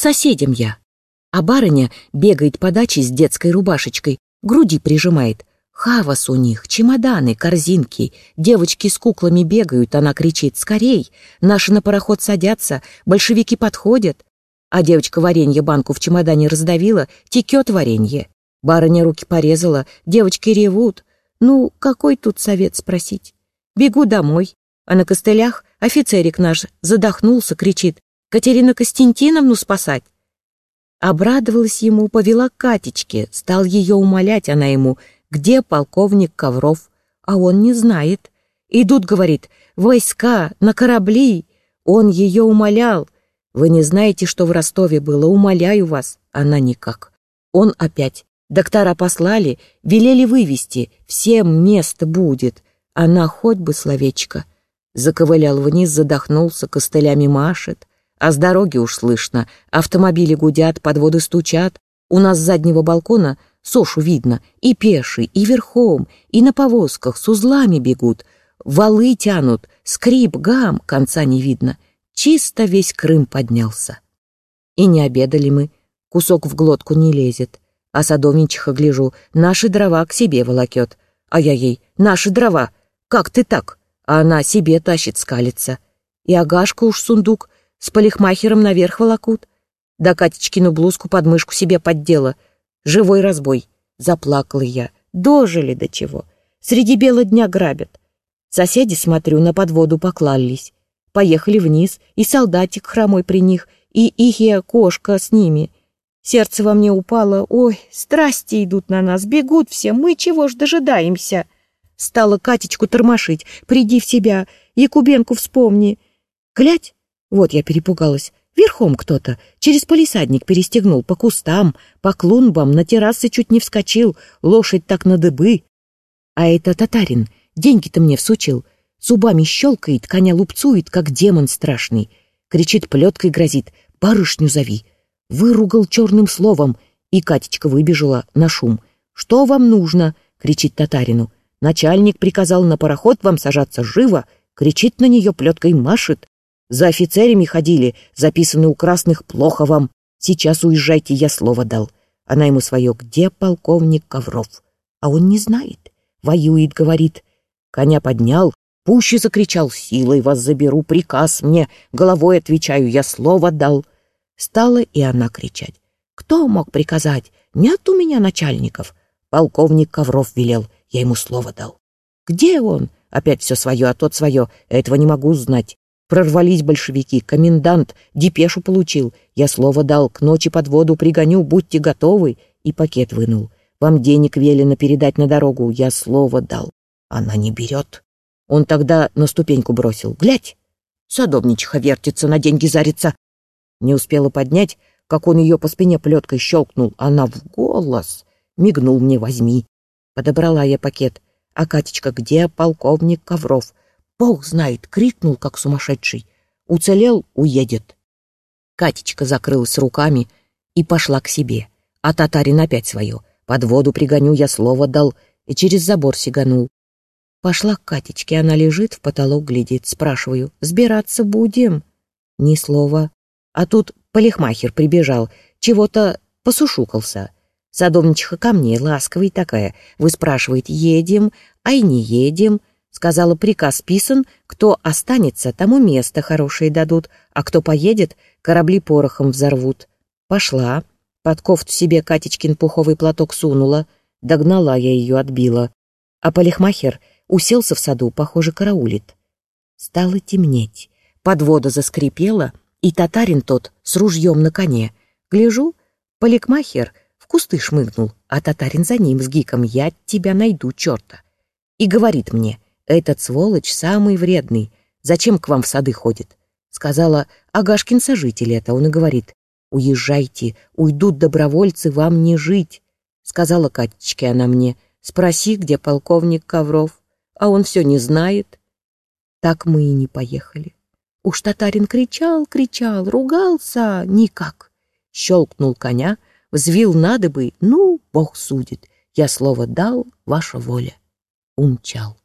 соседям я. А барыня бегает по даче с детской рубашечкой, груди прижимает. Хавас у них, чемоданы, корзинки. Девочки с куклами бегают, она кричит «Скорей!» Наши на пароход садятся, большевики подходят. А девочка варенье банку в чемодане раздавила, текет варенье. Барыня руки порезала, девочки ревут. Ну, какой тут совет спросить? Бегу домой, а на костылях офицерик наш задохнулся, кричит «Катерина Костянтиновну спасать!» Обрадовалась ему, повела Катечке, стал ее умолять она ему, где полковник Ковров, а он не знает. Идут, говорит, войска, на корабли. Он ее умолял. Вы не знаете, что в Ростове было, умоляю вас. Она никак. Он опять. Доктора послали, велели вывести, всем место будет. Она хоть бы словечко. Заковылял вниз, задохнулся, костылями машет. А с дороги уж слышно, автомобили гудят, подводы стучат. У нас с заднего балкона Сошу видно, и пеший, и верхом, и на повозках с узлами бегут. Валы тянут, скрип, гам, конца не видно. Чисто весь Крым поднялся. И не обедали мы, кусок в глотку не лезет. А садовничиха, гляжу, наши дрова к себе волокет. А я ей, наши дрова, как ты так? А она себе тащит, скалится. И Агашка уж сундук, с полихмахером наверх волокут. Да Катечкину блузку под мышку себе поддела. Живой разбой. Заплакала я. Дожили до чего. Среди бела дня грабят. Соседи, смотрю, на подводу поклались. Поехали вниз, и солдатик хромой при них, и ихия кошка с ними. Сердце во мне упало. Ой, страсти идут на нас, бегут все, мы чего ж дожидаемся? Стала Катечку тормошить. Приди в себя, Якубенку вспомни. Глядь, вот я перепугалась. Верхом кто-то, через полисадник перестегнул, по кустам, по клумбам, на террасы чуть не вскочил, лошадь так на дыбы. А это татарин, деньги-то мне всучил. Зубами щелкает, коня лупцует, как демон страшный. Кричит, плеткой грозит, барышню зови. Выругал черным словом, и Катечка выбежала на шум. «Что вам нужно?» — кричит татарину. «Начальник приказал на пароход вам сажаться живо!» Кричит на нее, плеткой машет. За офицерами ходили, записаны у красных плохо вам. Сейчас уезжайте, я слово дал. Она ему свое, где полковник Ковров? А он не знает. Воюет, говорит. Коня поднял, пуще закричал, силой вас заберу, приказ мне. Головой отвечаю, я слово дал. Стала и она кричать. Кто мог приказать? Нет у меня начальников. Полковник Ковров велел, я ему слово дал. Где он? Опять все свое, а тот свое. Этого не могу знать. Прорвались большевики, комендант, депешу получил. Я слово дал, к ночи под воду пригоню, будьте готовы. И пакет вынул. Вам денег велено передать на дорогу, я слово дал. Она не берет. Он тогда на ступеньку бросил. Глядь! Садовничиха вертится, на деньги зарится. Не успела поднять, как он ее по спине плеткой щелкнул. Она в голос. Мигнул мне, возьми. Подобрала я пакет. А Катечка, где полковник Ковров? Бог знает, крикнул, как сумасшедший. Уцелел — уедет. Катечка закрылась руками и пошла к себе. А татарин опять свое. Под воду пригоню, я слово дал, и через забор сиганул. Пошла к Катечке, она лежит, в потолок глядит. Спрашиваю, сбираться будем? Ни слова. А тут полихмахер прибежал, чего-то посушукался. Садовничиха ко мне, ласковая такая. Вы спрашиваете, едем, а и не едем. Сказала, приказ писан, кто останется, тому место хорошее дадут, а кто поедет, корабли порохом взорвут. Пошла, под кофту себе Катечкин пуховый платок сунула, догнала я ее, отбила. А полихмахер уселся в саду, похоже, караулит. Стало темнеть, подвода заскрипела, и татарин тот с ружьем на коне. Гляжу, поликмахер в кусты шмыгнул, а татарин за ним с гиком «Я тебя найду, черта!» И говорит мне — этот сволочь самый вредный. Зачем к вам в сады ходит? Сказала, Агашкин сожитель это. Он и говорит, уезжайте, уйдут добровольцы, вам не жить. Сказала Катечке она мне, спроси, где полковник Ковров. А он все не знает. Так мы и не поехали. Уж татарин кричал, кричал, ругался, никак. Щелкнул коня, взвил надо бы, ну, бог судит. Я слово дал, ваша воля. Умчал.